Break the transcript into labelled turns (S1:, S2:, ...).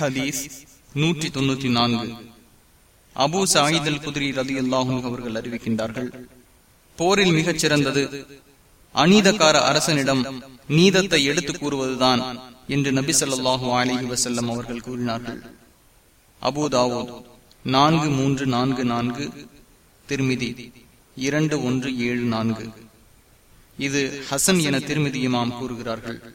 S1: ஹதீஸ் நூற்றி தொன்னூற்றி நான்கு அபு சாயிதல் குதிரி ரதி அல்லாஹும் அவர்கள் அறிவிக்கின்றார்கள் போரில் மிகச் சிறந்தது அநீதக்கார அரசனிடம் நீதத்தை எடுத்துக் கூறுவதுதான் என்று நபி சொல்லாஹு அலிஹி வசல்லம் அவர்கள் கூறினார்கள். அபுதாவூத் நான்கு மூன்று நான்கு நான்கு திருமிதி இரண்டு ஒன்று ஏழு நான்கு. இது ஹசன் என திருமிதி இமாம் கூறுகிறார்கள்.